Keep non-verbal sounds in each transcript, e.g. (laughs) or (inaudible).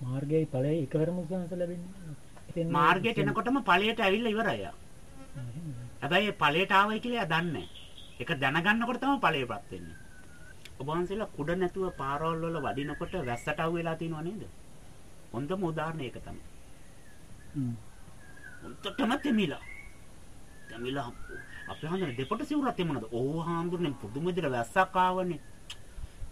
මාර්ගයයි ඵලයයි එකවරම උසහස ලැබෙන්නේ. මාර්ගයට එනකොටම ඵලයට ඇවිල්ලා ඉවරයි. හැබැයි ඵලයට ආවයි කියලා දන්නේ ඒක දැනගන්නකොට තමයි ඵලයටපත් වෙන්නේ. ඔබ වහන්සේලා කුඩ නැතුව පාරවල් වල වඩිනකොට වැස්සට අවු වෙලා තියෙනව නේද? හොඳම උදාහරණය ඒක තමයි. හ්ම්. හොඳටම තෙමිලා. තෙමිලා අපේ හන්දනේ දෙපොට සිවුරක් තෙමුණද? ඕව හාමුදුරනේ පුදුම විදිහට වැස්සක් ආවනේ.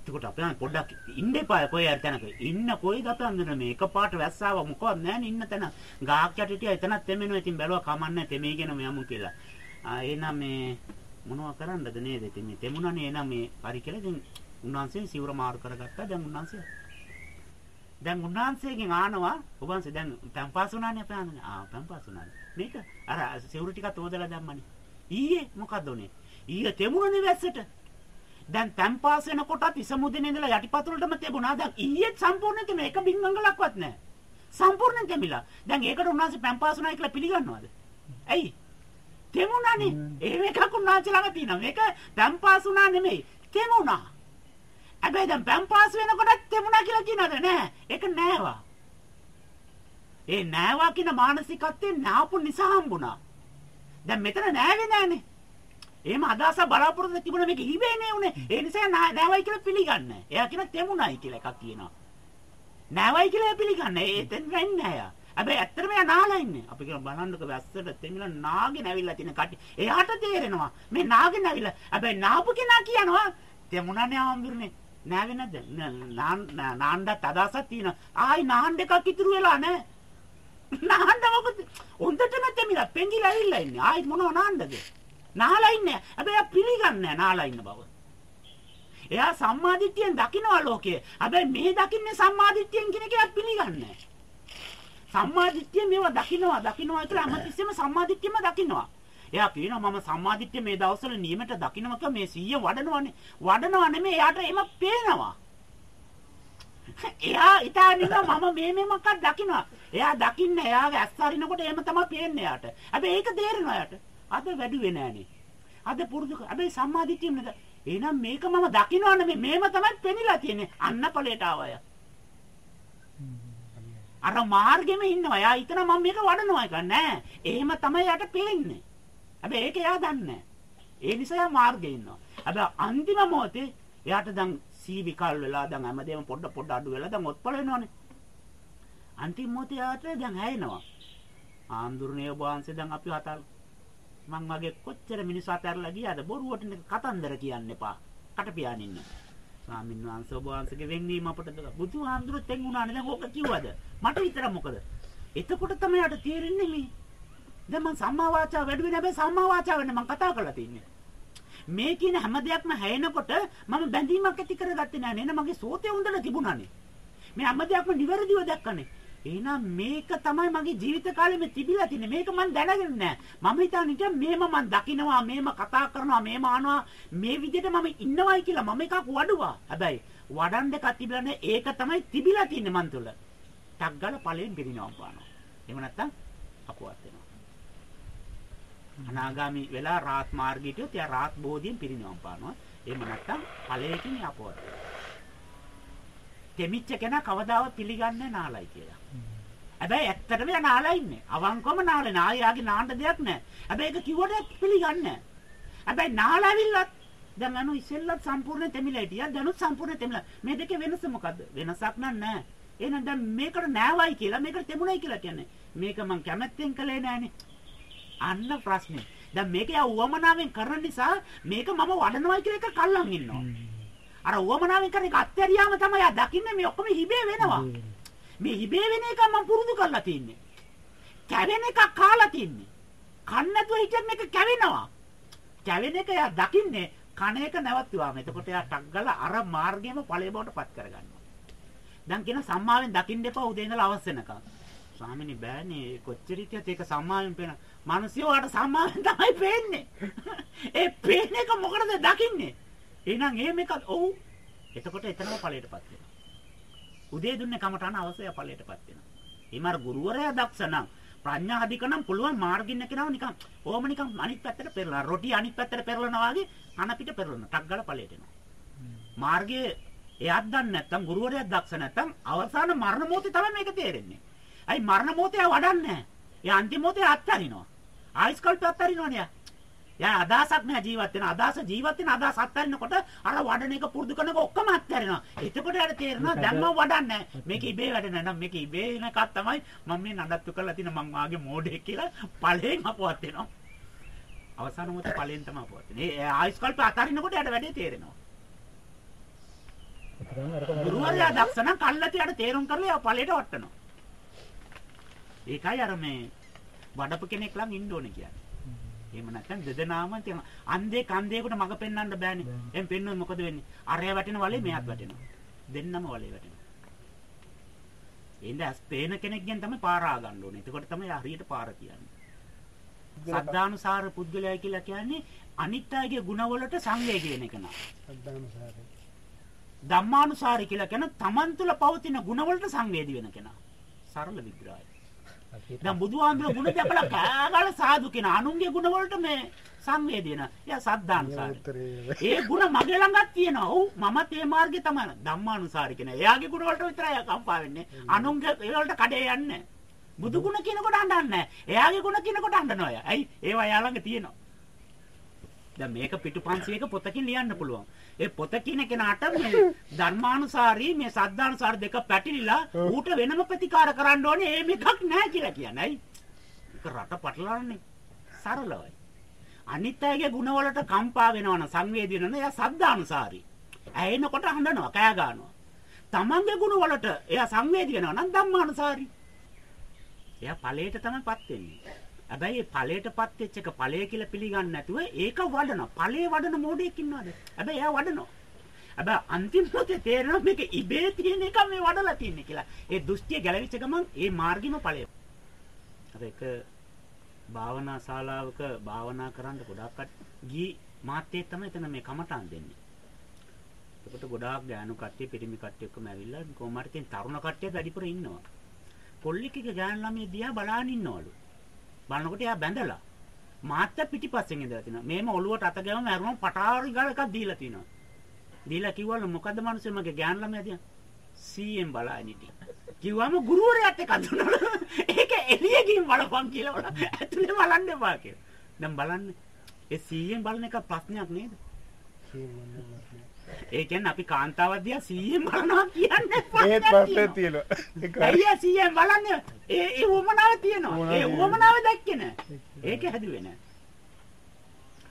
එතකොට අපේ හන්ද පොඩ්ඩක් ඉන්න එපා කොයි හරි තැනක. ඉන්න කොයිද අපේ හන්දනේ මේ එකපාරට වැස්සාව මොකවත් නැහැ ඉන්න තැන. ගාක් යට හිටියා එතනත් තෙමෙනවා. ඉතින් බැලුවා කමන්නේ තෙමීගෙන යමු කියලා. ආ එහෙනම් මේ මොනවා කරන්නද නේද? ඉතින් මේ තෙමුණනේ එහෙනම් මේ හරි කියලා ඉතින් උන්වහන්සේ සිවුර මාරු කරගත්තා. දැන් උන්වහන්සේ දැන් උන්වහන්සේගෙන් ආනවා ඔබ වහන්සේ දැන් තම්පාස් වුණානේ අපේ ආනනේ. ආ තම්පාස් වුණානේ. මේක අර සිවුරු ටිකක් තෝදලා දැම්මනේ. ඊයේ මොකද්ද උනේ? ඊයේ තෙමුණනේ වැස්සට. දැන් තම්පාස් වෙනකොටත් ඉසමුදිනේ ඉඳලා යටිපතුලටම තිබුණා. දැන් ඊයේ සම්පූර්ණ තෙම එක බින්ගංගලක්වත් නැහැ. සම්පූර්ණ තෙමිලා. දැන් ඒකට උන්වහන්සේ තම්පාස් වුණා කියලා පිළිගන්නවද? ඇයි? තෙමුණානේ. එහෙම එකක් උන්වහන්සේ ළඟ තියෙනවා. මේක තම්පාස් වුණා නෙමෙයි. තෙමුණා. හැබැයි දැන් පැම්පාස් වෙනකොටත් තෙමුණා කියලා කියනද නෑ. ඒක නෑවා. ඒ නෑවා කියන මානසිකත්වයෙන් නාපු නිසා හම්බුණා. දැන් මෙතන නෑවේ නෑනේ. එහෙම අදහස බලාපොරොත්තු තිබුණ මේක ඉබේනේ උනේ. ඒ නිසා නෑවයි කියලා පිළිගන්නේ. එයා කියන තෙමුණයි කියලා එකක් කියනවා. නෑවයි කියලා පිළිගන්නේ. ඒතෙන් වෙන්නේ නෑ. හැබැයි ඇත්තටම එයා නාලා ඉන්නේ. අපි කියන බලන්නක වැස්සට තෙමිලා නාගෙන ඇවිල්ලා තියෙන කටි. එයාට තේරෙනවා මේ නාගෙන ඇවිල්ලා. හැබැයි නාපු කෙනා කියනවා තෙමුණානේ ආම්බුරනේ. නෑවේ නැද්ද? නාන්නත් අදහසක් තියෙනවා. ආයි නාන්න එකක් ඉතුරු වෙලා නැහැ. නාන්න මොකද? හොඳටම තෙමිලා පෙඟිලා ඇවිල්ලා ඉන්නේ. ආයි මොනව නාන්නද? නාලා ඉන්නේ. හැබැයි පිළිගන්නේ නාලා ඉන්න බව. එයා සම්මාදිට්ඨියෙන් දකිනවා ලෝකයේ. හැබැයි මේ දකින්නේ සම්මාදිට්ඨියෙන් කියන එක පිළිගන්නේ සම්මාදිට්ඨිය මේවා දකිනවා දකිනවා කියලා හැමතිස්සෙම සම්මාදිට්ඨියම දකිනවා. එයා කියනවා මම සම්මාදිට්ඨිය මේ දවස්වල නියමයට දකින්නම මේ 100 වඩනවනේ. වඩනවා නෙමෙයි එයාට එම පේනවා. එයා ඉතින් මම මේ මේ මොකක්ද දකින්නවා. එයා දකින්න එයාගේ ඇස් අරිනකොට එහෙම තමයි පේන්නේ එයාට. හැබැයි ඒක තේරෙනවා එයාට. අද වැඩුවේ නෑනේ. අද පුරුදු හැබැයි සම්මාදිට්ඨිය නේද? එහෙනම් මේක මම දකින්නවා නෙමෙයි මේම තමයි පෙනිලා තියෙන්නේ. අන්න ඵලයට ආවය. අර මාර්ගෙම ඉන්නවා. එයා හිතනවා මම මේක වඩනවා එක නෑ. එහෙම තමයි යට පේන්නේ. හැබැයි ඒක එයා දන්නේ ඒ නිසා එයා මාර්ගේ ඉන්නවා. හැබැයි අන්තිම මොහොතේ එයාට දැන් සීවි කල් වෙලා දැන් හැමදේම පොඩ පොඩ අඩු වෙලා දැන් ඔත්පල වෙනවනේ. අන්තිම මොහොතේ එයාට දැන් හැයෙනවා. ආන්දුරනේ ඔබ වහන්සේ දැන් අපි හතල් මං වගේ කොච්චර මිනිස්සු අතරලා ගියාද බොරුවට කතන්දර කියන්න එපා. කට පියානින්න. ස්වාමීන් වහන්සේ ඔබ වහන්සේගේ වෙන්වීම අපට බුදුහාමුදුරුවෝ තෙන් උනානේ දැන් ඕක කිව්වද? මට විතර මොකද? එතකොට තමයි යට තේරෙන්නේ මේ දැන් මම සම්මා වාචා වැඩුවේ නැහැ සම්මා වාචා වෙන්න මම කතා කරලා තින්නේ. මේ කියන හැම දෙයක්ම හැයෙනකොට මම බැඳීමක් ඇති කරගත්තේ නැහැ නේද මගේ සෝතේ උඳලා තිබුණානේ. මේ හැම දෙයක්ම නිවැරදිව දැක්කනේ. එහෙනම් මේක තමයි මගේ ජීවිත කාලෙම තිබිලා තින්නේ. මේක මම දැනගෙන නැහැ. මම හිතන්නේ මේම මම දකිනවා, මේම කතා කරනවා, මේම අහනවා, මේ විදිහට මම ඉන්නවයි කියලා මම එකක් වඩුවා. හැබැයි වඩන්න එකක් තිබිලා නැහැ. ඒක තමයි තිබිලා තින්නේ මන් තුළ. ටක් ගාලා ඵලයෙන් පිරිනවම් පානවා. එහෙම නැත්නම් අපවත් වෙනවා. අනාගාමි වෙලා රාත් මාර්ගයට යොත් එයා රාත් බෝධියෙන් පිරිනිවන් පානවා. එහෙම නැත්නම් ඵලයකින් යපවත්. දෙමිච්ච කෙනා කවදාවත් පිළිගන්නේ නාලයි කියලා. හැබැයි ඇත්තටම යා නාලා ඉන්නේ. අවංකවම නාලේ නායි යාගේ නාන්න දෙයක් නැහැ. හැබැයි ඒක කිව්වට පිළිගන්නේ නැහැ. හැබැයි නාලා ඇවිල්ලත් දැන් අනු ඉස්සෙල්ලත් සම්පූර්ණ තෙමිලා හිටියා. දැනුත් සම්පූර්ණ තෙමිලා. මේ දෙකේ වෙනස මොකද්ද? වෙනසක් නැහැ. එහෙනම් දැන් මේකට නෑවයි කියලා මේකට තෙමුණයි කියලා කියන්නේ. මේක මං කැමැත්තෙන් කළේ නෑනේ. අන්න ප්‍රශ්නේ. දැන් මේක යා උවමනාවෙන් කරන නිසා මේක මම වඩනවා කියලා එක කල්ලන් ඉන්නවා. අර උවමනාවෙන් කරන එක අත්හැරියාම තමයි යා දකින්නේ මේ ඔක්කොම හිබේ වෙනවා. මේ හිබේ වෙන එක මම පුරුදු කරලා තින්නේ. කැවෙන එක කාලා තින්නේ. කන්න නැතුව හිටියත් මේක කැවෙනවා. කැවෙන එක යා දකින්නේ කන එක නැවතුවාම. එතකොට යා ටක් ගාලා අර මාර්ගෙම ඵලයේ බවට පත් කරගන්නවා. දැන් කියන සම්මාවෙන් දකින්න එපා උදේ ඉඳලා අවස් වෙනකම්. ස්වාමිනේ බෑනේ කොච්චර හිටියත් ඒක සම්මාවෙන් පේන. මිනිස්සු වලට සම්මාවෙන් තමයි පේන්නේ. (laughs) ඒ පේන එක මොකටද දකින්නේ? එහෙනම් එහෙම එකක් ඔව්. එතකොට එතනම ඵලයටපත් වෙනවා. උදේ දුන්නේ කමටහන අවශ්‍ය ඵලයටපත් වෙනවා. එimar ගුරුවරයා දක්ෂ නම් ප්‍රඥා අධික නම් පුළුවන් මාර්ගින්න කෙනාව නිකන් ඕම නිකන් අනිත් පැත්තට පෙරලා රොටි අනිත් පැත්තට පෙරලනවා වගේ කන පිට පෙරලන ටක් ගාලා ඵලයට එනවා. මාර්ගයේ එයාත් දන්නේ නැත්නම් ගුරුවරයාත් දක්ෂ නැත්නම් අවසාන මරණ මොහොතේ තමයි මේක තේරෙන්නේ. අයි මරණ මොහොතේ වඩන්නේ නැහැ. ඒ අන්තිම මොහොතේ අත්හරිනවා. ආයිස් කල්ප අත්හරිනවනේ. යා අදාසක් නැහැ ජීවත් වෙන අදාස ජීවත් වෙන අදාස අත්හරිනකොට අර වඩන එක පුරුදු කරනක ඔක්කොම අත්හරිනවා. එතකොට යාට තේරෙනවා දැන් මම වඩන්නේ මේක ඉබේ වැඩ නෑ. මේක ඉබේ වෙන එකක් තමයි මම මේ නඩත්තු කරලා තියෙන මං වාගේ මෝඩෙක් කියලා ඵලයෙන් අපවත් වෙනවා. අවසාන මොහොතේ ඵලයෙන් තමයි අපවත් වෙන්නේ. ඒ ආයිස් කල්ප අත්හරිනකොට යාට වැඩේ තේරෙනවා. ගුරුවරයා දක්ෂ නම් කල්ලාතියට තේරුම් කරලා යා ඵලයට වටනවා. ඒකයි අර මේ වඩපු කෙනෙක් ලඟ ඉන්න ඕනේ කියන්නේ. එහෙම නැත්නම් දෙදෙනාම තියෙනවා. අන්දේ කන්දේකට මඟ පෙන්වන්න බෑනේ. එහෙම පෙන්වුවොත් මොකද වෙන්නේ? අරයා වැටෙන වලේ මෙයාත් වැටෙනවා. දෙන්නම වලේ වැටෙනවා. එහෙනම් ඇස් පේන කෙනෙක්ගෙන් තමයි පාර ආගන්න ඕනේ. එතකොට තමයි හරියට පාර කියන්නේ. සද්ධානුසාර පුද්ගලයා කියලා කියන්නේ අනිත් අයගේ ಗುಣවලට සංවේග වෙන එක නා. සද්ධානුසාරය. ධම්මානුසාරය කියලා කියන තමන් තුළ පවතින ಗುಣවලට සංවේදී වෙන කෙනා. සරල විග්‍රහය. දැන් බුදුහාමුදුරුවෝ ගුණ දැකලා කෑගල සාදු කියන අනුන්ගේ ගුණ වලට මේ සංවේදී වෙන. එයා සද්ධානුසාරී. ඒ ගුණ මගේ ළඟත් තියෙනවා. ඔව් මමත් ඒ මාර්ගේ තමයි. ධම්මානුසාරී කියන. එයාගේ ගුණ වලට විතරයි කම්පා වෙන්නේ. අනුන්ගේ වලට කඩේ යන්නේ බුදු ගුණ කියනකොට අඬන්නේ එයාගේ ගුණ කියනකොට අඬනවා එයා. ඇයි? ඒවා එයා ළඟ තියෙනවා. දැන් මේක පිටුපන්සියක පොතකින් ලියන්න පුළුවන්. ඒ පොත කියන කෙනාට මේ ධර්මානුසාරී මේ සද්ධානුසාර දෙක පැටලිලා ඌට වෙනම ප්‍රතිකාර කරන්න ඕනේ. ඒ මේකක් නැහැ කියලා කියනයි. ඒක රට පටලවන්නේ. සරලවයි. අනිත් අයගේ ಗುಣවලට කම්පා වෙනවන සංවේදී වෙනවන එයා සද්ධානුසාරී. ඇහෙනකොට හඬනවා, කෑ ගන්නවා. තමන්ගේ ಗುಣවලට එයා සංවේදී වෙනවනම් ධම්මානුසාරී. එයා ඵලයට තමයිපත් වෙන්නේ. හැබැයි ඒ ඵලයටපත් වෙච්ච එක ඵලය කියලා පිළිගන්නේ නැතුව ඒක වඩනවා. ඵලයේ වඩන මොඩෙක් ඉන්නවද? හැබැයි එයා වඩනවා. හැබැයි අන්තිම මොහොතේ තේරෙනවා මේක ඉබේ තියෙන එක මේ වඩලා තියෙන්නේ කියලා. ඒ දෘෂ්ටිය ගැලවිච්ච ගමන් ඒ මාර්ගෙම ඵලය. අර එක භාවනා ශාලාවක භාවනා කරන්න ගොඩාක් ගී මාත්‍යේ තමයි එතන මේ කමටහන් දෙන්නේ. එතකොට ගොඩාක් ගෑනු කට්ටිය පිරිමි කට්ටිය ඔක්කොම ඇවිල්ලා කොහොම හරි තියෙන තරුණ කට්ටිය වැඩිපුර ඉන්නවා. පොල්ලිකක ගෑනු ළමයි දිහා බලාගෙන ඉන්නවලු. බලනකොට එයා බැඳලා මාත්‍ය පිටිපස්සෙන් ඉඳලා තිනවා. මේම ඔළුවට අත ගෑවම ඇරුම පටාරි ගාල එකක් දීලා තිනවා. දීලා කිව්වලු මොකද්ද මිනිස්සු මගේ ගෑන් ළමයා දිහා සීයෙන් බලාගෙන හිටියා. කිව්වම ගුරුවරයාත් එක්ක අඳුනන. ඒක එළිය ගිහින් බලපන් කියලා වල. ඇතුලේ බලන්න එපා කියලා. දැන් බලන්න. ඒ සීයෙන් බලන එක ප්‍රශ්නයක් නේද? ඒ කියන්නේ අපි කාන්තාවක් දිහා 100න් බලනවා කියන්නේ (laughs) ඒත් ප්‍රශ්නේ තියෙනවා. අයියා 100න් බලන්නේ ඒ ඒ වමනාව තියෙනවා. ඒ වමනාව දැක්කේ නෑ. ඒක හැදුවේ නෑ.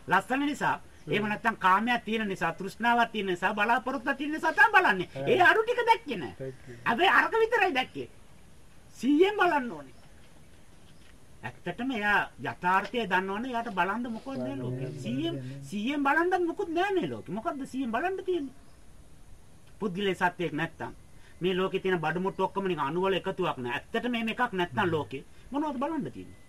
ලස්සන නිසා එහෙම නැත්නම් කාමයක් තියෙන නිසා තෘෂ්ණාවක් තියෙන නිසා බලාපොරොත්තුවක් තියෙන නිසා තමයි බලන්නේ. ඒ අඩු ටික දැක්කේ නෑ. හැබැයි අරක විතරයි දැක්කේ. 100න් බලන්න ඕනේ. ඇත්තටම එයා යථාර්ථය දන්නවනේ එයාට බලන්න මොකද නෑ ලෝකෙ. 100න් 100න් බලන්න මොකුත් නෑ නේ ලෝකෙ. මොකද්ද 100න් බලන්න තියෙන්නේ? පුද්ගලයේ සත්‍යයක් නැත්තම්. මේ ලෝකේ තියෙන බඩු මුට්ටු ඔක්කොම නිකන් අණු වල එකතුවක් නෑ. ඇත්තට මේ එකක් නැත්තම් ලෝකෙ. මොනවද බලන්න තියෙන්නේ?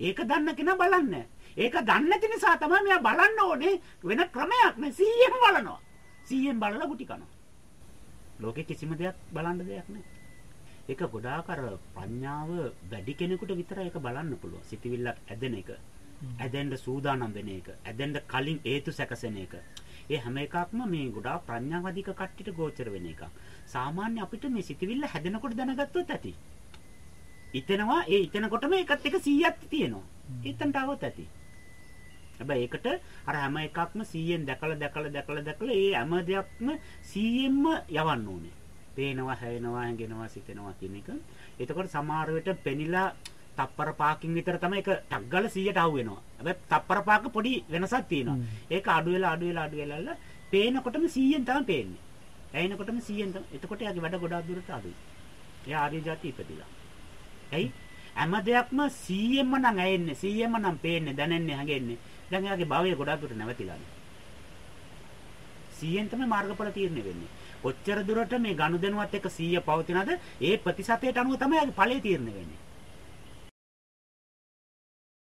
ඒක දන්න කෙනා බලන්නේ ඒක දන්නේ නැති නිසා තමයි මෙයා බලන්න ඕනේ වෙන ක්‍රමයක් නේ. 100න් බලනවා. 100න් බලලා ගුටි කනවා. ලෝකෙ කිසිම දෙයක් බලන්න දෙයක් නෑ ඒක ගොඩාක් අර ප්‍රඥාව වැඩි කෙනෙකුට විතරයි ඒක බලන්න පුළුවන්. සිතවිල්ලක් ඇදෙන එක. ඇදෙන්න සූදානම් වෙන එක. ඇදෙන්න කලින් හේතු සැකසෙන එක. ඒ හැම එකක්ම මේ ගොඩාක් ප්‍රඥාවදික කට්ටියට ගෝචර වෙන එකක්. සාමාන්‍ය අපිට මේ සිතවිල්ල හැදෙනකොට දැනගත්තොත් ඇති. ඉතෙනවා ඒ ඉතෙනකොටම ඒකත් එක 100ක් තියෙනවා. එතනට આવත් ඇති. හැබැයි ඒකට අර හැම එකක්ම 100ෙන් දැකලා දැකලා දැකලා දැකලා ඒ හැම දෙයක්ම 100ෙන්ම යවන්න ඕනේ. පේනවා, හැවෙනවා, හැඟෙනවා, සිතෙනවා කියන එක. එතකොට සමහර වෙලට පෙනිලා තප්පර පහකින් විතර තමයි ඒක ටග්ගල 100ට අහු වෙනවා. හැබැයි තප්පර පහක පොඩි වෙනසක් තියෙනවා. ඒක අඩු වෙලා අඩු වෙලා අඩු වෙලා පේනකොටම 100ෙන් තමයි පේන්නේ. ඇයිනකොටම 100ෙන් තමයි. එතකොට යාගේ වැඩ ගොඩාක් දුරට අඩුයි. එයා ආර්ය જાති ඉපදිලා. ඇයි? හැම දෙයක්ම 100ෙන්ම නම් ඇයෙන්නේ 100ෙන්ම නම් පේන්නේ දැනෙන්නේ හැඟෙන්නේ. දැන් එයාගේ භවය ගොඩාක් දුරට නැවතිලානේ. 100ෙන් තමයි මාර්ගඵල තීරණය වෙන්නේ. කොච්චර දුරට මේ ගනුදෙනුවත් එක්ක 100 පවතිනද ඒ ප්‍රතිශතයට අනුව තමයි ඵලය තීරණය වෙන්නේ.